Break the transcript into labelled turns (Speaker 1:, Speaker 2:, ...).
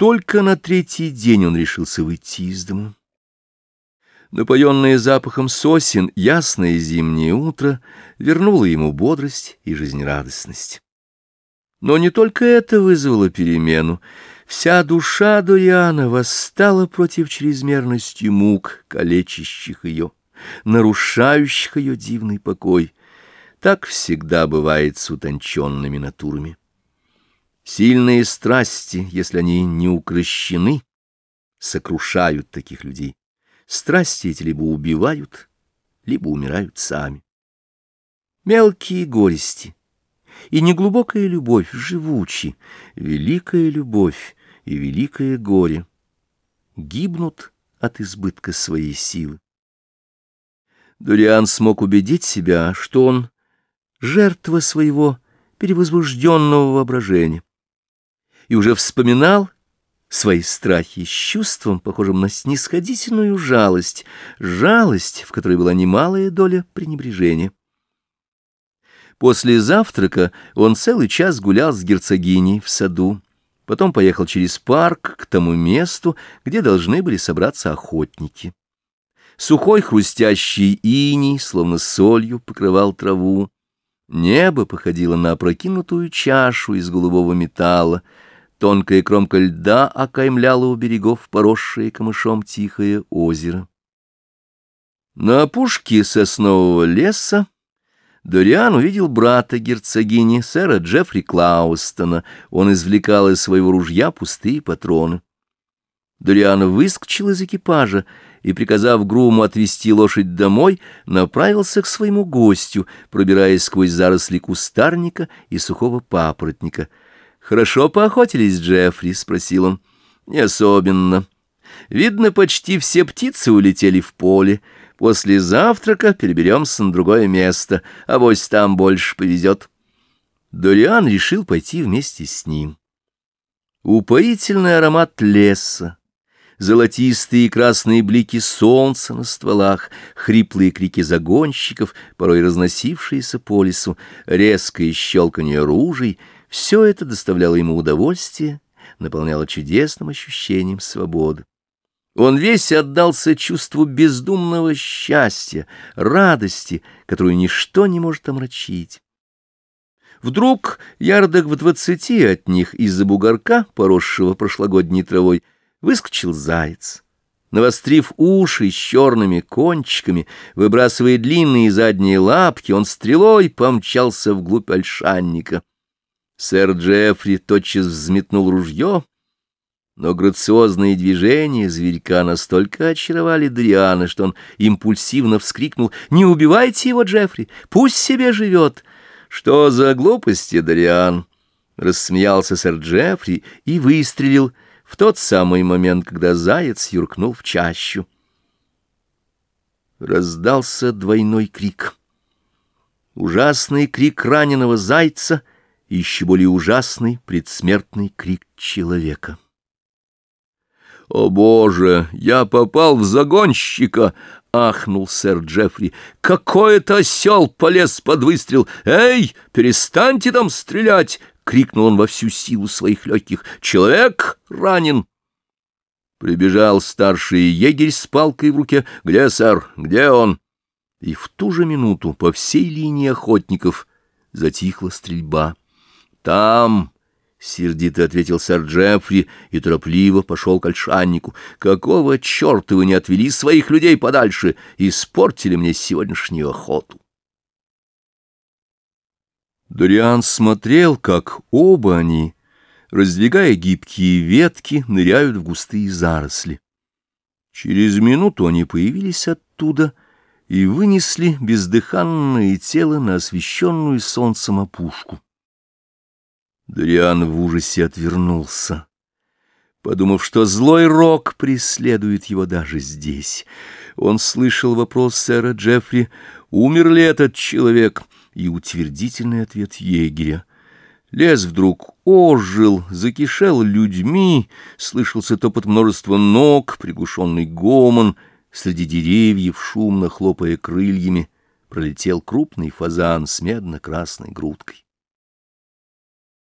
Speaker 1: Только на третий день он решился выйти из дома. Напоенное запахом сосен, ясное зимнее утро вернуло ему бодрость и жизнерадостность. Но не только это вызвало перемену. Вся душа Дориана восстала против чрезмерности мук, калечащих ее, нарушающих ее дивный покой. Так всегда бывает с утонченными натурами. Сильные страсти, если они не укращены, сокрушают таких людей. Страсти эти либо убивают, либо умирают сами. Мелкие горести и неглубокая любовь живучи, великая любовь и великое горе гибнут от избытка своей силы. Дориан смог убедить себя, что он жертва своего перевозбужденного воображения, и уже вспоминал свои страхи с чувством, похожим на снисходительную жалость, жалость, в которой была немалая доля пренебрежения. После завтрака он целый час гулял с герцогиней в саду, потом поехал через парк к тому месту, где должны были собраться охотники. Сухой хрустящий иней, словно солью, покрывал траву. Небо походило на опрокинутую чашу из голубого металла, Тонкая кромка льда окаймляла у берегов поросшее камышом тихое озеро. На опушке соснового леса Дориан увидел брата герцогини, сэра Джеффри Клаустона. Он извлекал из своего ружья пустые патроны. Дориан выскочил из экипажа и, приказав груму отвезти лошадь домой, направился к своему гостю, пробираясь сквозь заросли кустарника и сухого папоротника — «Хорошо поохотились, Джеффри?» — спросил он. «Не особенно. Видно, почти все птицы улетели в поле. После завтрака переберемся на другое место, а вось там больше повезет». Дориан решил пойти вместе с ним. Упоительный аромат леса, золотистые и красные блики солнца на стволах, хриплые крики загонщиков, порой разносившиеся по лесу, резкое щелканье ружей — все это доставляло ему удовольствие, наполняло чудесным ощущением свободы. Он весь отдался чувству бездумного счастья, радости, которую ничто не может омрачить. Вдруг, ярдок в двадцати от них из-за бугорка, поросшего прошлогодней травой, выскочил заяц. Навострив уши с черными кончиками, выбрасывая длинные задние лапки, он стрелой помчался вглубь ольшанника. Сэр Джеффри тотчас взметнул ружье, но грациозные движения зверька настолько очаровали Дриана, что он импульсивно вскрикнул «Не убивайте его, Джеффри! Пусть себе живет!» «Что за глупости, Дариан?» — рассмеялся сэр Джеффри и выстрелил в тот самый момент, когда заяц юркнул в чащу. Раздался двойной крик. Ужасный крик раненого зайца — и еще более ужасный предсмертный крик человека. «О, Боже, я попал в загонщика!» — ахнул сэр Джеффри. «Какой-то осел полез под выстрел! Эй, перестаньте там стрелять!» — крикнул он во всю силу своих легких. «Человек ранен!» Прибежал старший егерь с палкой в руке. «Где, сэр? Где он?» И в ту же минуту по всей линии охотников затихла стрельба. «Там!» — сердито ответил сэр Джеффри и торопливо пошел к ольшаннику. «Какого черта вы не отвели своих людей подальше? Испортили мне сегодняшнюю охоту!» Дориан смотрел, как оба они, раздвигая гибкие ветки, ныряют в густые заросли. Через минуту они появились оттуда и вынесли бездыханное тело на освещенную солнцем опушку. Дориан в ужасе отвернулся, подумав, что злой рок преследует его даже здесь. Он слышал вопрос сэра Джеффри, умер ли этот человек, и утвердительный ответ егеря. Лес вдруг ожил, закишел людьми, слышался топот множества ног, приглушенный гомон, среди деревьев, шумно хлопая крыльями, пролетел крупный фазан с медно-красной грудкой.